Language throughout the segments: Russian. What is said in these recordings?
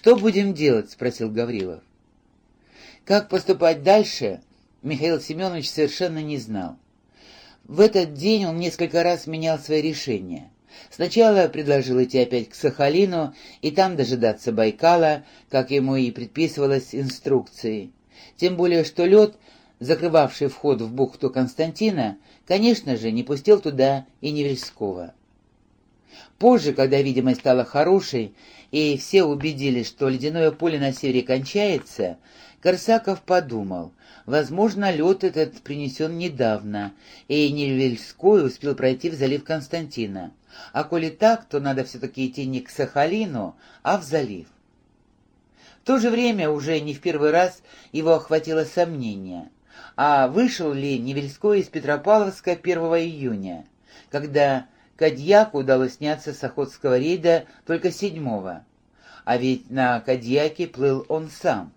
«Что будем делать?» — спросил Гаврилов. Как поступать дальше, Михаил Семенович совершенно не знал. В этот день он несколько раз менял свои решения. Сначала предложил идти опять к Сахалину и там дожидаться Байкала, как ему и предписывалось инструкцией. Тем более, что лед, закрывавший вход в бухту Константина, конечно же, не пустил туда и Невельского. Позже, когда видимость стала хорошей, и все убедились, что ледяное поле на севере кончается, Корсаков подумал, возможно, лед этот принесен недавно, и Невельской успел пройти в залив Константина. А коли так, то надо все-таки идти не к Сахалину, а в залив. В то же время уже не в первый раз его охватило сомнение, а вышел ли Невельской из Петропавловска 1 июня, когда Кадьяку удалось сняться с охотского рейда только седьмого, а ведь на Кадьяке плыл он сам.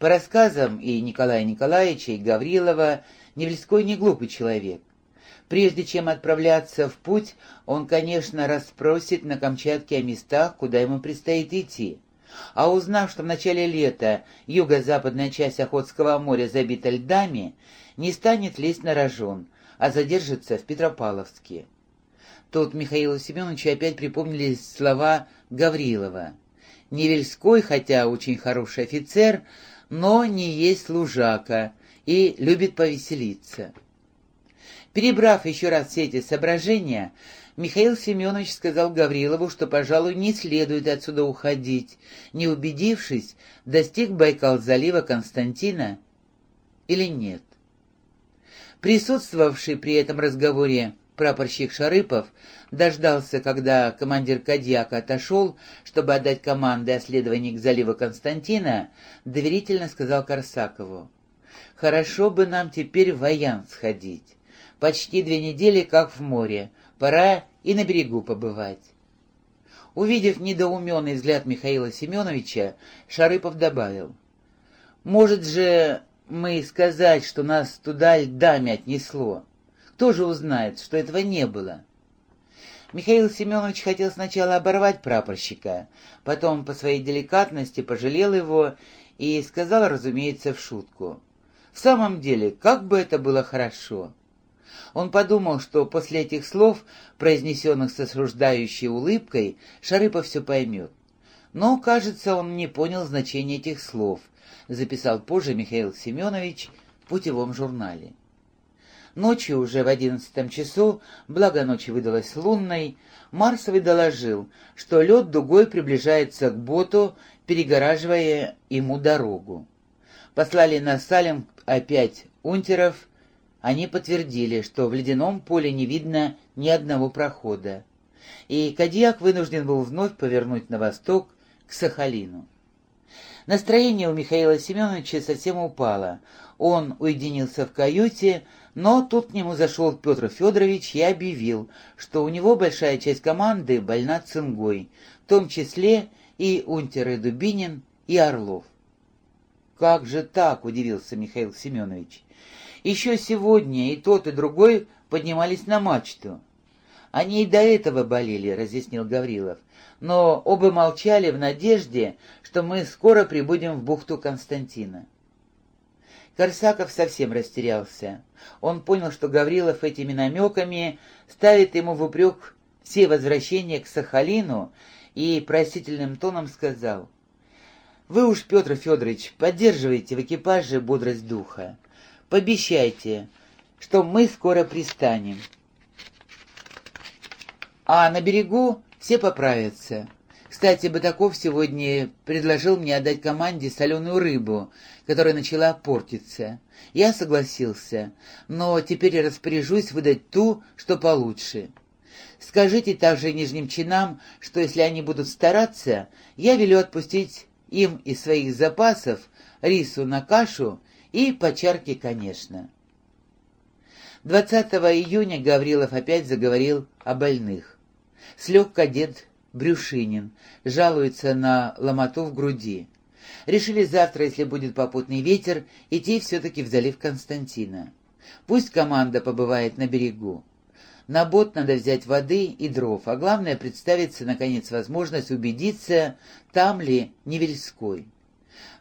По рассказам и Николая Николаевича, и Гаврилова, Невельской не глупый человек. Прежде чем отправляться в путь, он, конечно, расспросит на Камчатке о местах, куда ему предстоит идти. А узнав, что в начале лета юго-западная часть Охотского моря забита льдами, не станет лезть на рожон, а задержится в Петропавловске. Тут Михаилу Семеновичу опять припомнились слова Гаврилова. «Невельской, хотя очень хороший офицер, но не есть служака и любит повеселиться». Перебрав еще раз все эти соображения, Михаил Семенович сказал Гаврилову, что, пожалуй, не следует отсюда уходить, не убедившись, достиг Байкал-залива Константина или нет. Присутствовавший при этом разговоре прапорщик Шарыпов дождался, когда командир Кадьяка отошел, чтобы отдать команды о следовании к заливу Константина, доверительно сказал Корсакову. «Хорошо бы нам теперь в Аян сходить. Почти две недели, как в море. Пора и на берегу побывать». Увидев недоуменный взгляд Михаила Семеновича, Шарыпов добавил. «Может же мы сказать, что нас туда льдами отнесло? Кто же узнает, что этого не было?» Михаил Семенович хотел сначала оборвать прапорщика, потом по своей деликатности пожалел его и сказал, разумеется, в шутку. «В самом деле, как бы это было хорошо!» Он подумал, что после этих слов, произнесенных с осуждающей улыбкой, Шарыпов все поймет. Но, кажется, он не понял значения этих слов, записал позже Михаил Семенович в путевом журнале. Ночью, уже в одиннадцатом часу, благо ночь выдалась лунной, Марсовый доложил, что лед дугой приближается к боту, перегораживая ему дорогу. Послали на Салем опять унтеров, они подтвердили, что в ледяном поле не видно ни одного прохода, и Кадьяк вынужден был вновь повернуть на восток к Сахалину. Настроение у Михаила Семеновича совсем упало. Он уединился в каюте, но тут к нему зашел Петр Федорович и объявил, что у него большая часть команды больна цингой, в том числе и унтеры Дубинин и Орлов. «Как же так?» — удивился Михаил Семенович. Еще сегодня и тот, и другой поднимались на мачту. Они и до этого болели, разъяснил Гаврилов, но оба молчали в надежде, что мы скоро прибудем в бухту Константина. Корсаков совсем растерялся. Он понял, что Гаврилов этими намеками ставит ему в упрек все возвращения к Сахалину, и просительным тоном сказал, «Вы уж, Петр Федорович, поддерживаете в экипаже бодрость духа. Пообещайте, что мы скоро пристанем. А на берегу все поправятся. Кстати, Батаков сегодня предложил мне отдать команде соленую рыбу, которая начала портиться. Я согласился, но теперь распоряжусь выдать ту, что получше. Скажите также нижним чинам, что если они будут стараться, я велю отпустить им из своих запасов рису на кашу и по конечно. 20 июня Гаврилов опять заговорил о больных. Слег кадет Брюшинин, жалуется на ломоту в груди. Решили завтра, если будет попутный ветер, идти все-таки в залив Константина. Пусть команда побывает на берегу. На бот надо взять воды и дров, а главное представиться, наконец, возможность убедиться, там ли Невельской.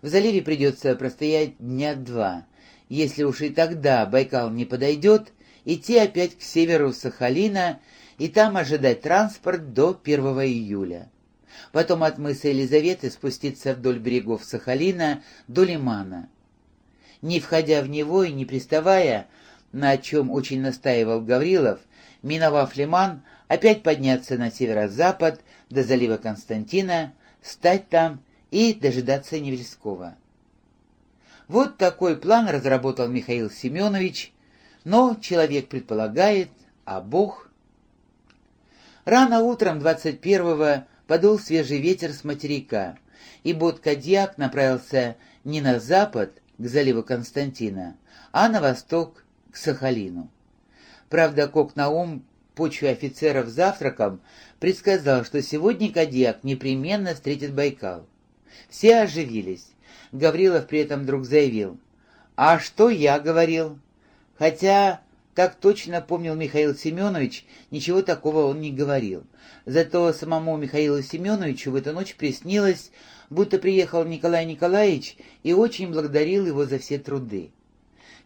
В заливе придется простоять дня два. Если уж и тогда Байкал не подойдет, идти опять к северу Сахалина и там ожидать транспорт до 1 июля. Потом от мыса Елизаветы спуститься вдоль берегов Сахалина до Лимана. Не входя в него и не приставая, на чем очень настаивал Гаврилов, миновав Лиман, опять подняться на северо-запад до залива Константина, стать там и дожидаться Невельского. Вот такой план разработал Михаил Семенович, но человек предполагает, а Бог... Рано утром 21-го подул свежий ветер с материка, и бот-кадьяк направился не на запад, к заливу Константина, а на восток, к Сахалину. Правда, Кок Наум, почве офицеров завтраком, предсказал, что сегодня Кадьяк непременно встретит Байкал. Все оживились. Гаврилов при этом вдруг заявил. «А что я говорил?» Хотя, так точно помнил Михаил Семенович, ничего такого он не говорил. Зато самому Михаилу Семеновичу в эту ночь приснилось, будто приехал Николай Николаевич и очень благодарил его за все труды.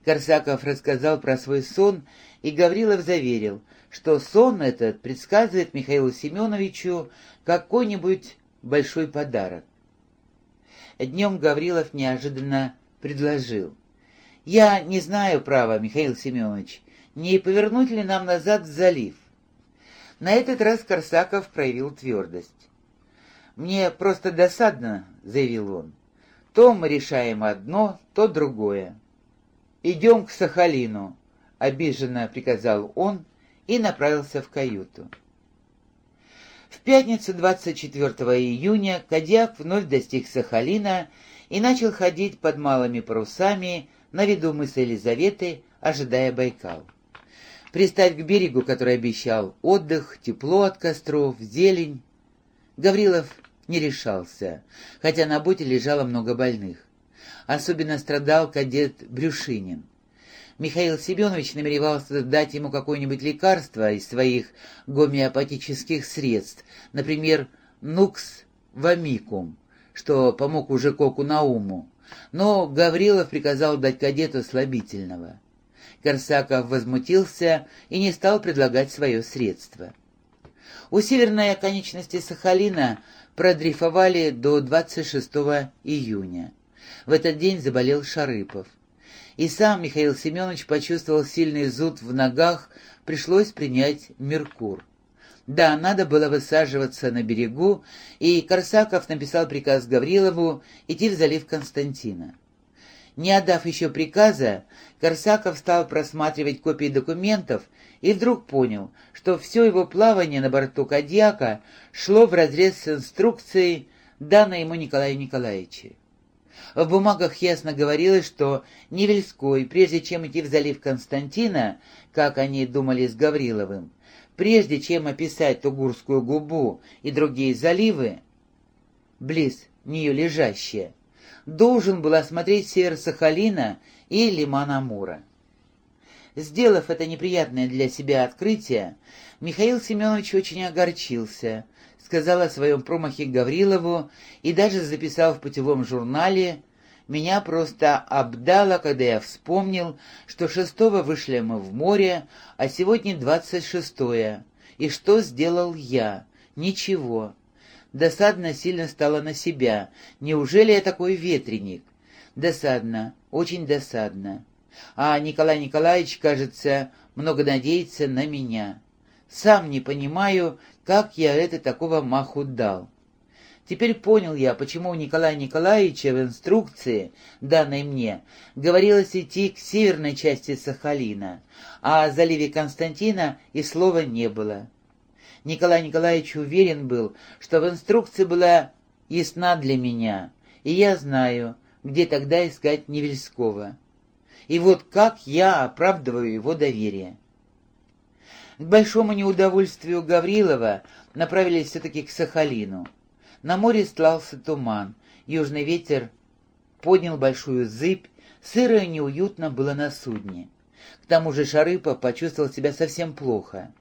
Корсаков рассказал про свой сон, и Гаврилов заверил, что сон этот предсказывает Михаилу Семеновичу какой-нибудь большой подарок. Днем Гаврилов неожиданно предложил. «Я не знаю права, Михаил Семенович, не повернуть ли нам назад в залив?» На этот раз Корсаков проявил твердость. «Мне просто досадно», — заявил он. «То мы решаем одно, то другое». «Идем к Сахалину», — обиженно приказал он и направился в каюту. В пятницу 24 июня Кадьяк вновь достиг Сахалина и начал ходить под малыми парусами на виду мыса Елизаветы, ожидая Байкал. Пристать к берегу, который обещал отдых, тепло от костров, зелень. Гаврилов не решался, хотя на боте лежало много больных. Особенно страдал кадет Брюшинин. Михаил Семенович намеревался дать ему какое-нибудь лекарство из своих гомеопатических средств, например, нукс вамикум, что помог уже Коку Науму, но Гаврилов приказал дать кадету слабительного. Корсаков возмутился и не стал предлагать свое средство. У северной оконечности Сахалина продрейфовали до 26 июня. В этот день заболел Шарыпов. И сам Михаил Семенович почувствовал сильный зуд в ногах, пришлось принять Меркур. Да, надо было высаживаться на берегу, и Корсаков написал приказ Гаврилову идти в залив Константина. Не отдав еще приказа, Корсаков стал просматривать копии документов и вдруг понял, что все его плавание на борту Кадьяка шло вразрез с инструкцией, данной ему Николаю Николаевичу. В бумагах ясно говорилось, что Невельской, прежде чем идти в залив Константина, как они думали с Гавриловым, прежде чем описать Тугурскую губу и другие заливы, близ нее лежащие, должен был осмотреть север Сахалина и лиман Амура. Сделав это неприятное для себя открытие, Михаил Семенович очень огорчился — сказал о своем промахе Гаврилову и даже записал в путевом журнале «Меня просто обдало, когда я вспомнил, что шестого вышли мы в море, а сегодня двадцать шестое. И что сделал я? Ничего. Досадно сильно стало на себя. Неужели я такой ветреник? Досадно, очень досадно. А Николай Николаевич, кажется, много надеется на меня. Сам не понимаю, как я это такого маху дал. Теперь понял я, почему у Николая Николаевича в инструкции, данной мне, говорилось идти к северной части Сахалина, а о заливе Константина и слова не было. Николай Николаевич уверен был, что в инструкции была ясна для меня, и я знаю, где тогда искать Невельского. И вот как я оправдываю его доверие. К большому неудовольствию Гаврилова направились все-таки к Сахалину. На море стлался туман, южный ветер поднял большую зыбь, сыро и неуютно было на судне. К тому же Шарыпов почувствовал себя совсем плохо.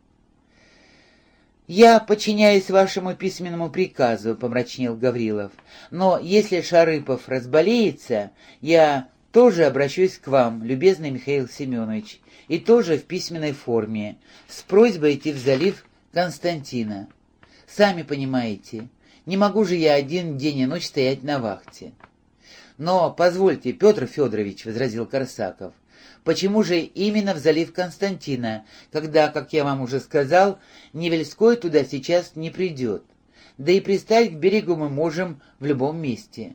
«Я подчиняюсь вашему письменному приказу», — помрачнел Гаврилов. «Но если Шарыпов разболеется, я тоже обращусь к вам, любезный Михаил Семенович, и тоже в письменной форме, с просьбой идти в залив Константина. Сами понимаете, не могу же я один день и ночь стоять на вахте». «Но, позвольте, Петр Федорович», — возразил Корсаков, — Почему же именно в залив Константина, когда, как я вам уже сказал, Невельской туда сейчас не придет? Да и пристать к берегу мы можем в любом месте.